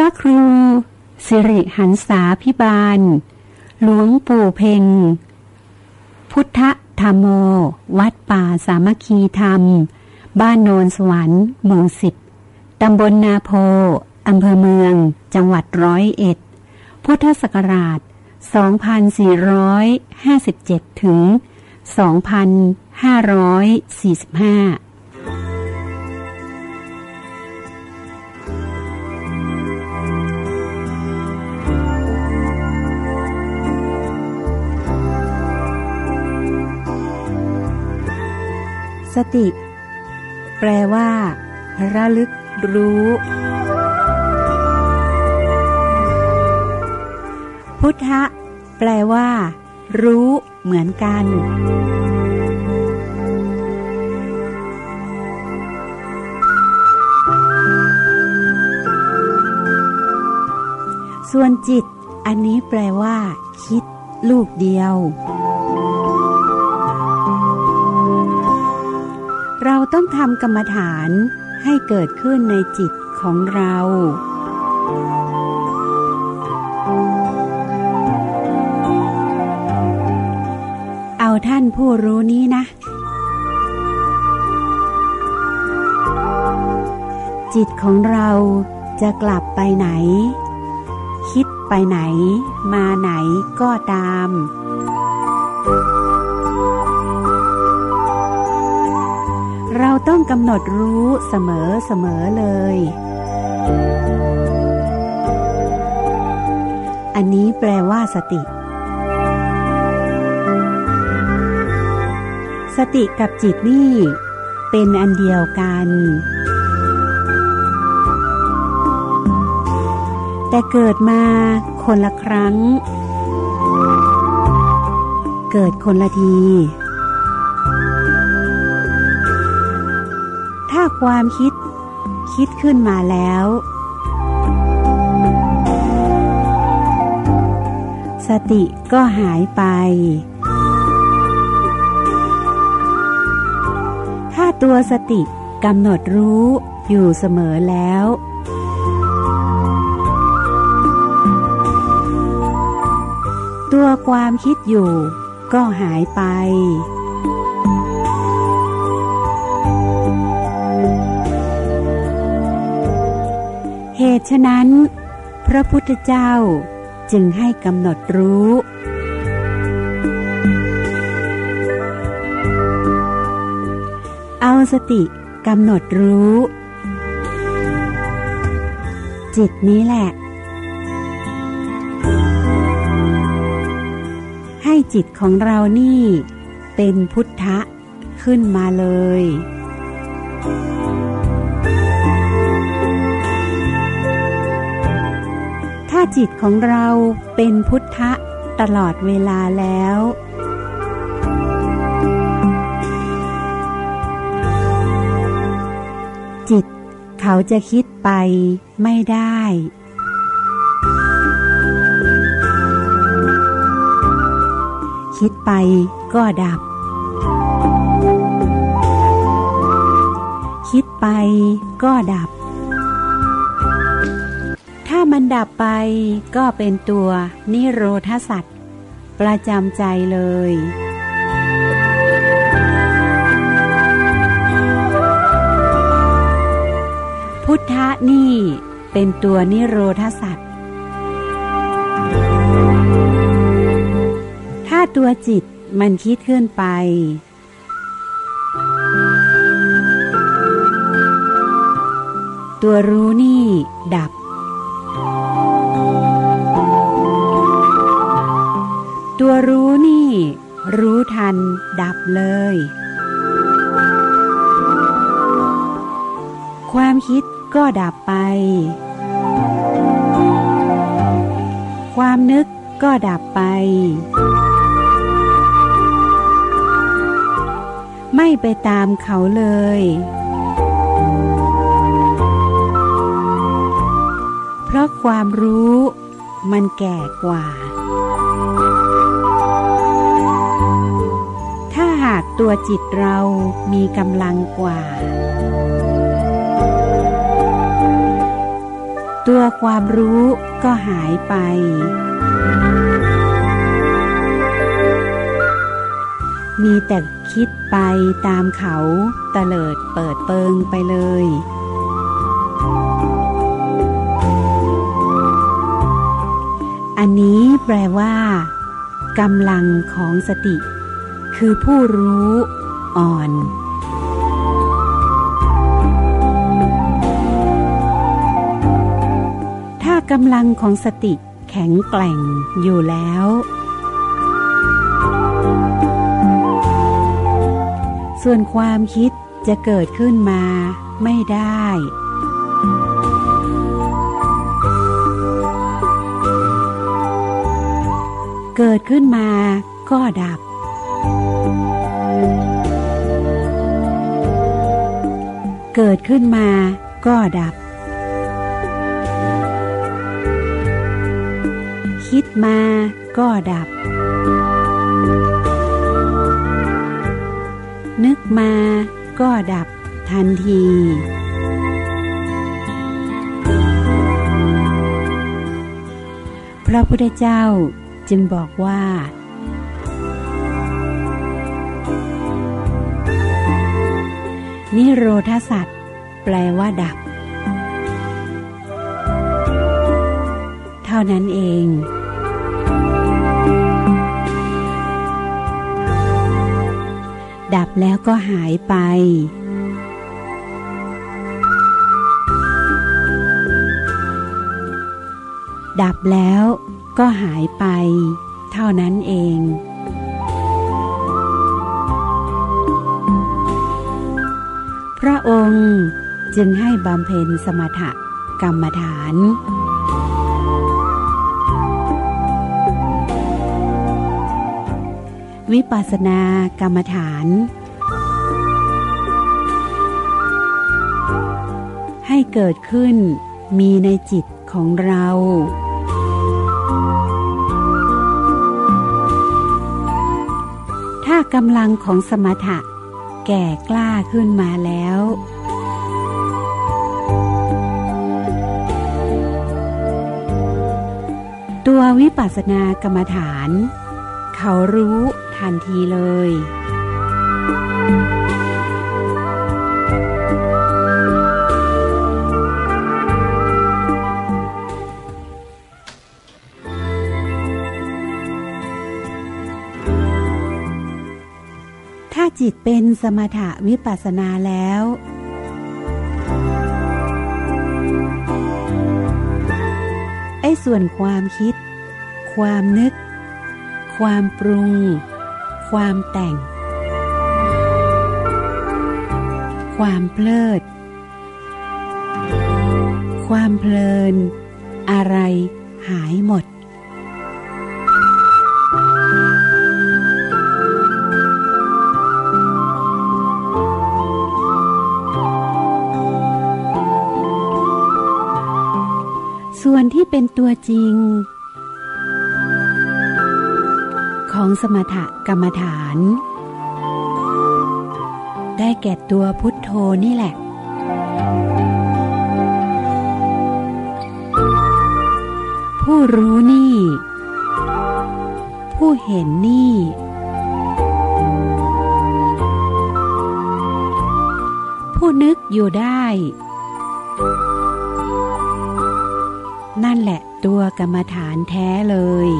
ระครู สิริหันษาพิบาล หลวงปู่เพ่งพุทธธรรมโม วัดป่าสามัคคีธรรม บ้านโนนสวรรค์หมู่สิบตำบลนาโพอำเภอเมือง จังหวัดร้อยเอ็ด พุทธศักราช 2457 ถึง 2545 สติ แปลว่า ระลึกรู้ พุทธะ แปลว่า รู้เหมือนกัน ส่วนจิต อันนี้แปลว่า คิด ลูกเดียว ต้องทำกรรมฐานให้เกิดขึ้นในจิตของเราเอาท่านผู้รู้นี้นะ จิตของเราจะกลับไปไหน คิดไปไหน มาไหนก็ตาม ต้องกำหนดรู้เสมอเสมอเลย อันนี้แปลว่าสติ สติกับจิตนี่ เป็นอันเดียวกัน แต่เกิดมาคนละครั้ง เกิดคนละที ความคิด คิดขึ้นมาแล้ว สติก็หายไป ถ้าตัวสติกำหนดรู้อยู่เสมอแล้ว ตัวความคิดอยู่ก็หายไป เหตุฉะนั้น พระพุทธเจ้าจึงให้กำหนดรู้ เอาสติกำหนดรู้ จิตนี้แหละ ให้จิตของเรานี่เป็นพุทธะขึ้นมาเลย จิตของเราเป็นพุทธะตลอดเวลาแล้ว จิตเขาจะคิดไปไม่ได้ คิดไปก็ดับ คิดไปก็ดับ ถ้ามันดับไปก็เป็นตัวนิโรธสัตว์ประจำใจเลย พุทธะนี่เป็นตัวนิโรธสัตว์ถ้าตัวจิตมันคิดขึ้นไปตัวรู้นี่ดับ ตัวรู้นี่ รู้ทัน ดับเลย ความคิดก็ดับไป ความนึกก็ดับไป ไม่ไปตามเขาเลย เพราะความรู้มันแก่กว่า ตัวจิตเรามีกำลังกว่า ตัวความรู้ก็หายไป มีแต่คิดไปตามเขาตลิดเปิดเปิงไปเลย อันนี้แปลว่ากำลังของสติ คือผู้รู้อ่อน ถ้ากำลังของสติแข็งแกร่งอยู่แล้ว ส่วนความคิดจะเกิดขึ้นมาไม่ได้เกิดขึ้นมาก็ดับ เกิดขึ้นมาก็ดับ คิดมาก็ดับ นึกมาก็ดับทันที พระพุทธเจ้าจึงบอกว่า นิโรธสัตว์แปลว่าดับ เท่านั้นเองดับแล้วก็หายไป ดับแล้วก็หายไป เท่านั้นเอง จึงให้บำเพ็ญสมถกรรมฐาน วิปัสสนากรรมฐาน ให้เกิดขึ้นมีในจิตของเราถ้ากำลังของสมถะแก่กล้าขึ้นมาแล้ว ตัววิปัสสนากรรมฐาน เขารู้ทันทีเลย ถ้าจิตเป็นสมถะวิปัสสนาแล้ว ส่วนความคิด ความนึก ความปรุง ความแต่ง ความเพลิด ความเพลิน อะไรหายหมด เป็นตัวจริง ของสมถกรรมฐาน ได้แก่ตัวพุทโธนี่แหละ ผู้รู้นี่ ผู้เห็นนี่ผู้นึกอยู่ได้ นั่นแหละตัวกรรมฐานแท้เลย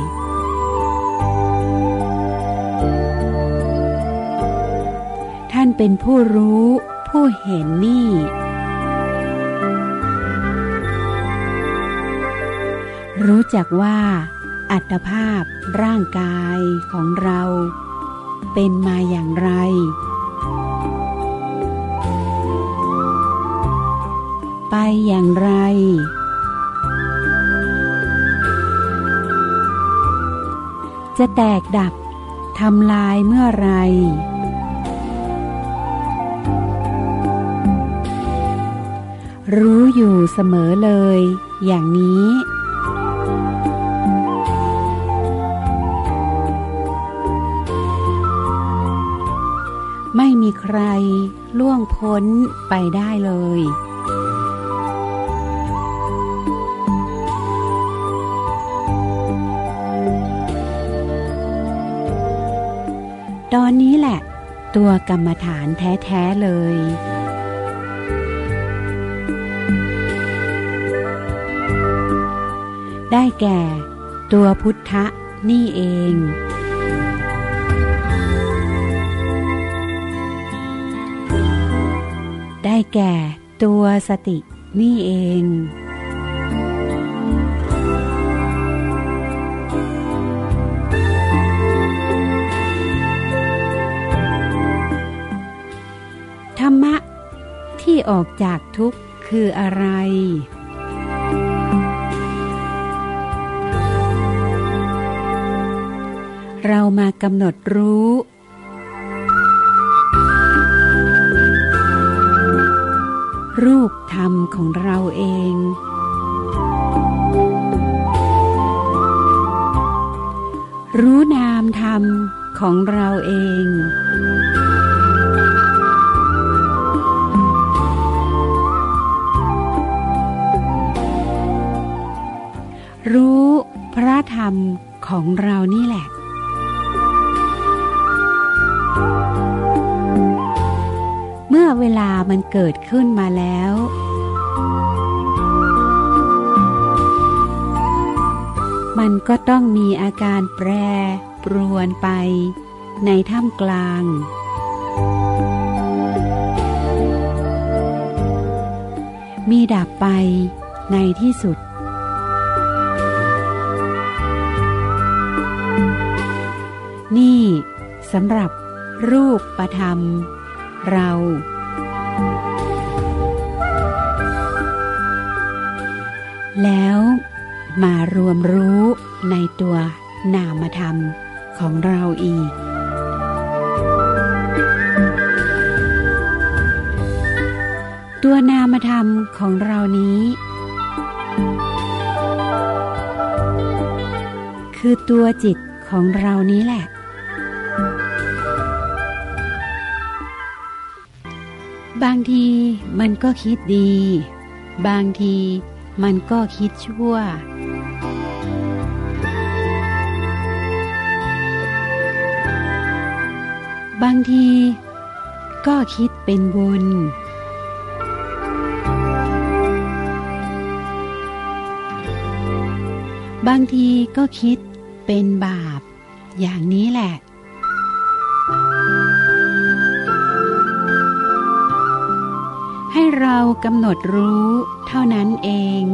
ท่านเป็นผู้รู้ ผู้เห็นนี่ รู้จักว่า อัตภาพร่างกายของเรา เป็นมาอย่างไรไปอย่างไร จะแตกดับทำลายเมื่อไร รู้อยู่เสมอเลย อย่างนี้ ไม่มีใครล่วงพ้นไปได้เลย อนนี้แหละ ตัวกรรมฐานแท้ๆเลย ได้แก่ ตัวพุทธะนี่เองได้แก่ตัวสตินี่เอง รรมะ ที่ออกจากทุกข์คืออะไร เรามากำหนดรู้ รูปธรรมของเราเองรู้นามธรรมของเราเอง รู้พระธรรมของเรานี่แหละ เมื่อเวลามันเกิดขึ้นมาแล้ว มันก็ต้องมีอาการแปรปรวนไปในท่ามกลาง มีดับไปในที่สุด สำหรับรูปประธรรม เรา แล้วมารวมรู้ในตัวนามธรรมของเราอีก ตัวนามธรรมของเรานี้ คือตัวจิตของเรานี้แหละ บางทีมันก็คิดดี บางทีมันก็คิดชั่ว บางทีก็คิดเป็นบุญ บางทีก็คิดเป็นบาป อย่างนี้แหละ ให้เรากำหนดรู้เท่านั้นเอง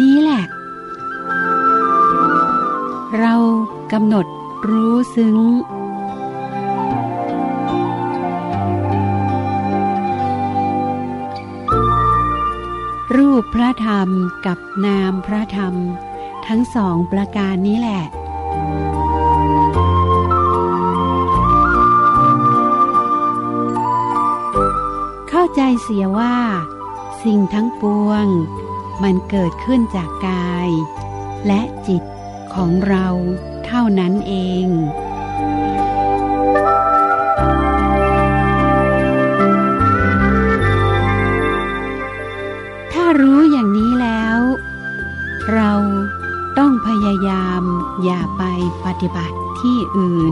นี้แหละ เรากำหนดรู้ซึ้ง รูปพระธรรมกับนามพระธรรม ทั้งสองประการนี้แหละ ใจเสียว่า สิ่งทั้งปวง มันเกิดขึ้นจากกาย และจิตของเราเท่านั้นเองถ้ารู้อย่างนี้แล้ว เราต้องพยายามอย่าไปปฏิบัติที่อื่น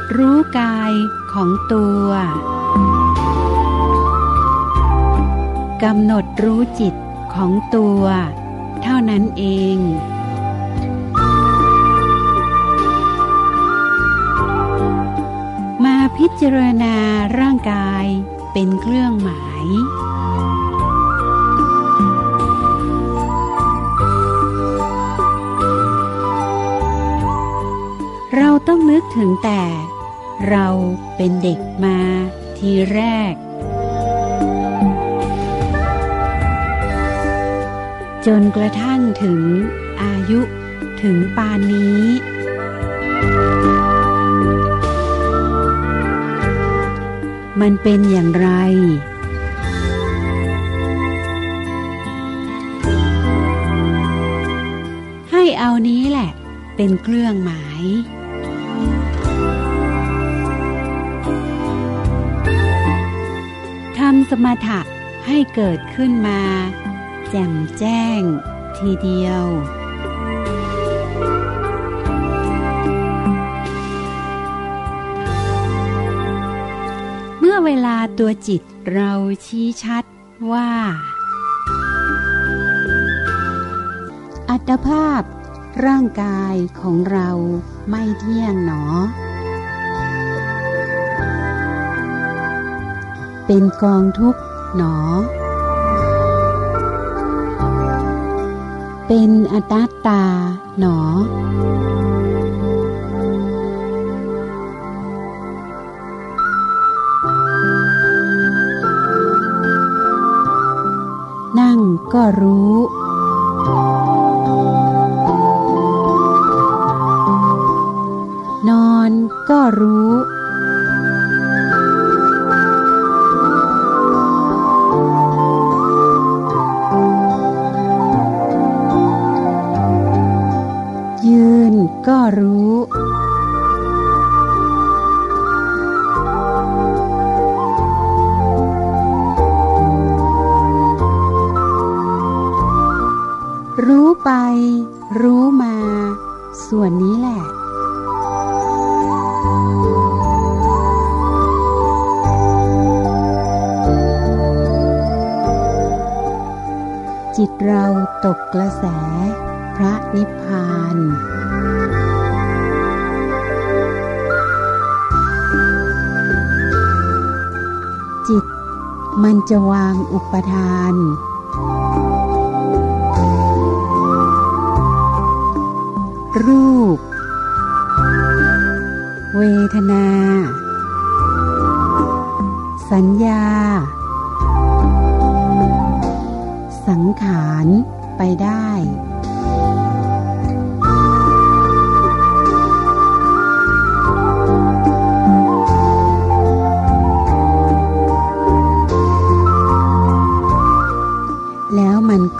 ดรู้กายของตัวกำหนดรู้จิตของตัว เท่านั้นเอง มาพิจารณาร่างกายเป็นเครื่องหมาย ต้องนึกถึงแต่ เราเป็นเด็กมาทีแรก จนกระทั่งถึงอายุถึงปานนี้ มันเป็นอย่างไรให้เอานี้แหละ เป็นเครื่องหมาย สมถะให้เกิดขึ้นมา แจ่มแจ้ง ทีเดียว เมื่อเวลาตัวจิตเราชี้ชัดว่า อัตภาพร่างกายของเราไม่เที่ยงหนอ เป็นกองทุกข์หนอ เป็นอนัตตาหนอ นั่งก็รู้ นอนก็รู้ ก็รู้ รู้ไป รู้มา ส่วนนี้แหละจิตเราตกกระแส พระนิพพาน จิต มันจะวางอุปทาน รูป เวทนา สัญญา สังขารไปได้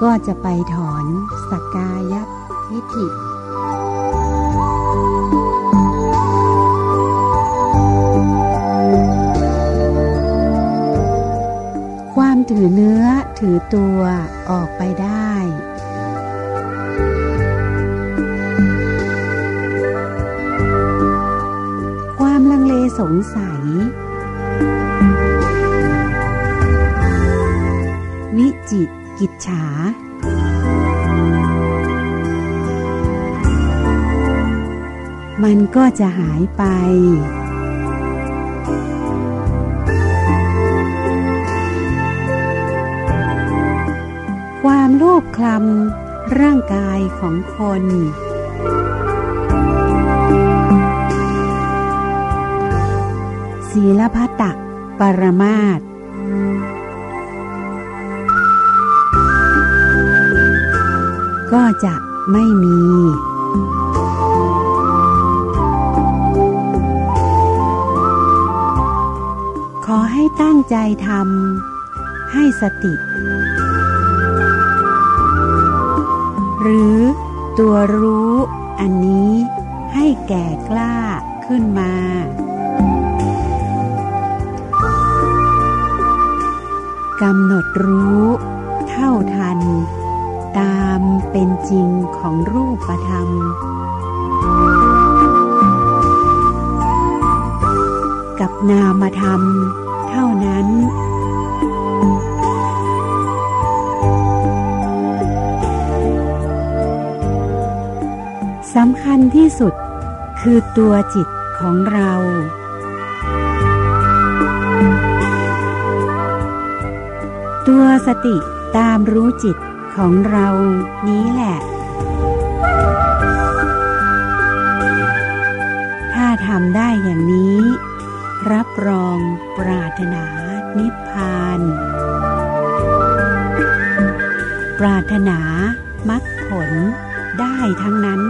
ก็จะไปถอนสกกายทิฏฐิ จะหายไป ความโลภคลำร่างกายของคน ศีลพัตตะปรมาตก็จะไม่มี ให้ตั้งใจทำให้สติ หรือตัวรู้อันนี้ให้แก่กล้าขึ้นมา กำหนดรู้เท่าทัน ตามเป็นจริงของรูปธรรม กับนามธรรม เท่านั้นสำคัญที่สุดคือตัวจิตของเรา ตัวสติตามรู้จิตของเรานี้แหละ ถ้าทำได้อย่างนี้ รับรองปรารถนานิพพาน ปรารถนามรรคผลได้ทั้งนั้น